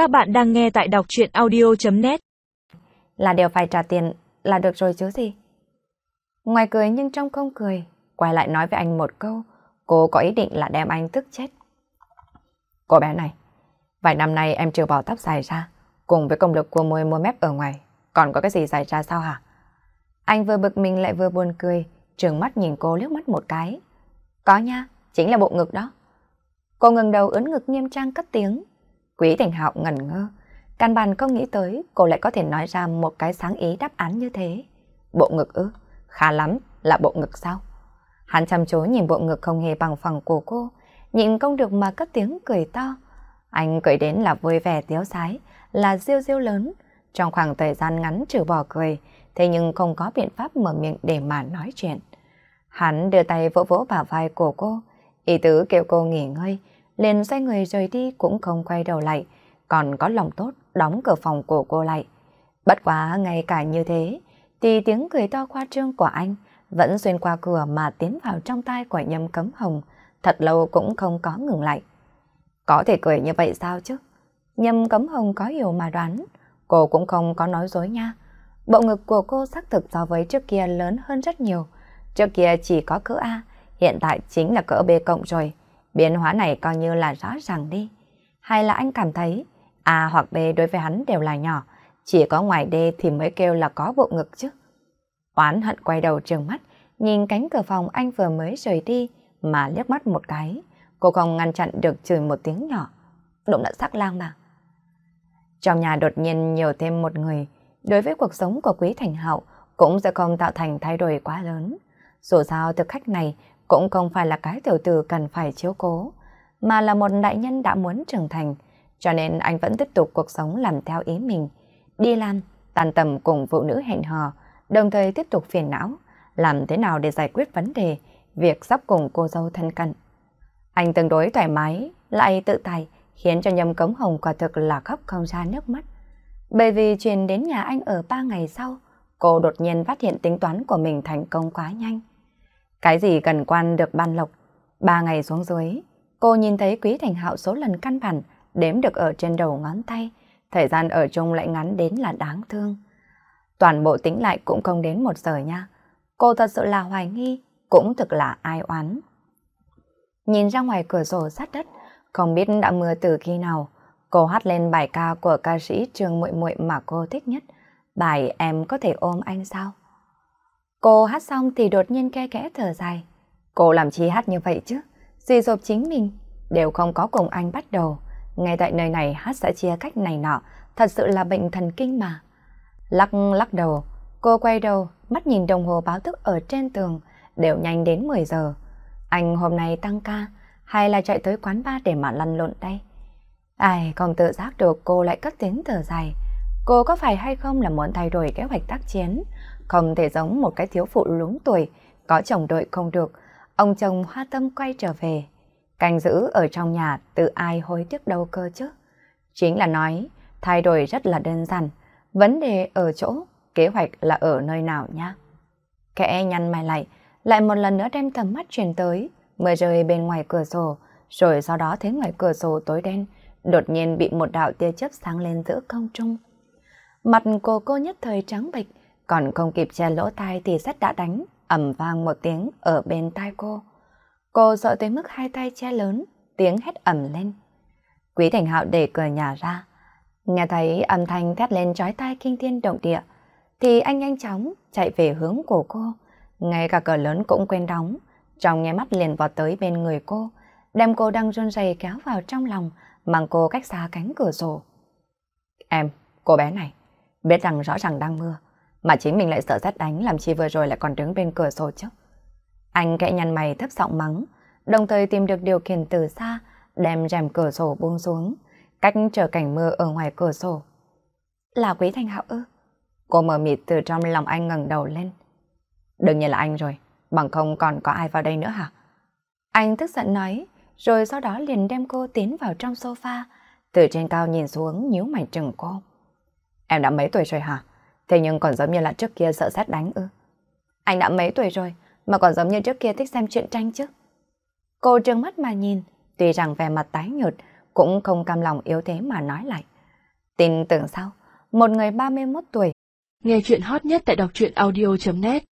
Các bạn đang nghe tại đọc chuyện audio.net Là đều phải trả tiền là được rồi chứ gì. Ngoài cười nhưng trong không cười, quay lại nói với anh một câu, cô có ý định là đem anh tức chết. Cô bé này, vài năm nay em chưa bỏ tóc dài ra, cùng với công lực của môi mua mép ở ngoài, còn có cái gì dài ra sao hả? Anh vừa bực mình lại vừa buồn cười, trường mắt nhìn cô liếc mắt một cái. Có nha, chính là bộ ngực đó. Cô ngừng đầu ướn ngực nghiêm trang cất tiếng. Quý Thành Hạo ngẩn ngơ, căn bản không nghĩ tới cô lại có thể nói ra một cái sáng ý đáp án như thế. Bộ ngực ư? Khá lắm, là bộ ngực sao? Hắn chăm chú nhìn bộ ngực không hề bằng phẳng của cô, nhịn không được mà cất tiếng cười to. Anh cười đến là vui vẻ tiếu sái, là riêu riêu lớn. Trong khoảng thời gian ngắn trừ bỏ cười, thế nhưng không có biện pháp mở miệng để mà nói chuyện. Hắn đưa tay vỗ vỗ bả vai của cô, ý tứ kêu cô nghỉ ngơi, liền xoay người rời đi cũng không quay đầu lại, còn có lòng tốt đóng cửa phòng của cô lại. Bất quá ngay cả như thế, thì tiếng cười to khoa trương của anh vẫn xuyên qua cửa mà tiến vào trong tai của nhâm cấm hồng, thật lâu cũng không có ngừng lại. Có thể cười như vậy sao chứ? Nhâm cấm hồng có hiểu mà đoán, cô cũng không có nói dối nha. Bộ ngực của cô xác thực so với trước kia lớn hơn rất nhiều. Trước kia chỉ có cỡ A, hiện tại chính là cỡ B cộng rồi. Biến hóa này coi như là rõ ràng đi. Hay là anh cảm thấy A hoặc B đối với hắn đều là nhỏ, chỉ có ngoài D thì mới kêu là có bộ ngực chứ. Oán hận quay đầu trường mắt, nhìn cánh cửa phòng anh vừa mới rời đi mà liếc mắt một cái. Cô không ngăn chặn được chửi một tiếng nhỏ. Đúng đã sắc lang mà. Trong nhà đột nhiên nhiều thêm một người, đối với cuộc sống của Quý Thành Hậu cũng sẽ không tạo thành thay đổi quá lớn. Dù sao thực khách này cũng không phải là cái tiểu tử cần phải chiếu cố, mà là một đại nhân đã muốn trưởng thành, cho nên anh vẫn tiếp tục cuộc sống làm theo ý mình. Đi làm, tàn tầm cùng phụ nữ hẹn hò, đồng thời tiếp tục phiền não, làm thế nào để giải quyết vấn đề, việc sắp cùng cô dâu thân cận. Anh tương đối thoải mái, lại tự tài, khiến cho nhâm cống hồng quả thực là khóc không ra nước mắt. Bởi vì truyền đến nhà anh ở ba ngày sau, cô đột nhiên phát hiện tính toán của mình thành công quá nhanh. Cái gì cần quan được ban lộc, ba ngày xuống dưới, cô nhìn thấy Quý Thành Hạo số lần căn bản đếm được ở trên đầu ngón tay, thời gian ở chung lại ngắn đến là đáng thương. Toàn bộ tính lại cũng không đến một giờ nha. Cô thật sự là hoài nghi, cũng thực là ai oán. Nhìn ra ngoài cửa sổ sát đất, không biết đã mưa từ khi nào, cô hát lên bài ca của ca sĩ Trương Muội Muội mà cô thích nhất. Bài Em có thể ôm anh sao? Cô hát xong thì đột nhiên ke kẽ thở dài. Cô làm chi hát như vậy chứ? Dì dộp chính mình, đều không có cùng anh bắt đầu. Ngay tại nơi này hát sẽ chia cách này nọ, thật sự là bệnh thần kinh mà. Lắc lắc đầu, cô quay đầu, mắt nhìn đồng hồ báo thức ở trên tường, đều nhanh đến 10 giờ. Anh hôm nay tăng ca, hay là chạy tới quán bar để mà lăn lộn đây? Ai còn tự giác được cô lại cất tiếng thở dài. Cô có phải hay không là muốn thay đổi kế hoạch tác chiến? Không thể giống một cái thiếu phụ lúng tuổi, có chồng đợi không được, ông chồng hoa tâm quay trở về. Canh giữ ở trong nhà tự ai hối tiếc đâu cơ chứ? Chính là nói, thay đổi rất là đơn giản. Vấn đề ở chỗ, kế hoạch là ở nơi nào nhá Kẻ nhăn mày lại, lại một lần nữa đem tầm mắt truyền tới, mưa rơi bên ngoài cửa sổ, rồi sau đó thấy ngoài cửa sổ tối đen, đột nhiên bị một đạo tia chớp sáng lên giữa không trung. Mặt cô cô nhất thời trắng bệch, còn không kịp che lỗ tai thì rất đã đánh, ầm vang một tiếng ở bên tai cô. Cô sợ tới mức hai tay che lớn, tiếng hét ầm lên. Quý Thành Hạo để cửa nhà ra. Nghe thấy âm thanh thét lên trói tai kinh thiên động địa, thì anh nhanh chóng chạy về hướng của cô. Ngay cả cửa lớn cũng quên đóng, trong nháy mắt liền vọt tới bên người cô, đem cô đang run rẩy kéo vào trong lòng, mang cô cách xa cánh cửa sổ. Em, cô bé này, biết rằng rõ ràng đang mưa, mà chính mình lại sợ rét đánh làm chi vừa rồi lại còn đứng bên cửa sổ chứ. Anh kẽ nhăn mày thấp giọng mắng, đồng thời tìm được điều khiển từ xa, đem rèm cửa sổ buông xuống, cách chờ cảnh mưa ở ngoài cửa sổ. Là Quý Thanh Hạo ư? Cô mờ mịt từ trong lòng anh ngẩng đầu lên. Đương nhiên là anh rồi, bằng không còn có ai vào đây nữa hả? Anh tức giận nói, rồi sau đó liền đem cô tiến vào trong sofa, từ trên cao nhìn xuống nhíu mày chừng cô. Em đã mấy tuổi rồi hả? Thế nhưng còn giống như là trước kia sợ xét đánh ư? Anh đã mấy tuổi rồi, mà còn giống như trước kia thích xem chuyện tranh chứ? Cô trừng mắt mà nhìn, tuy rằng vẻ mặt tái nhợt, cũng không cam lòng yếu thế mà nói lại. Tin tưởng sao? Một người 31 tuổi. Nghe chuyện hot nhất tại đọc truyện audio.net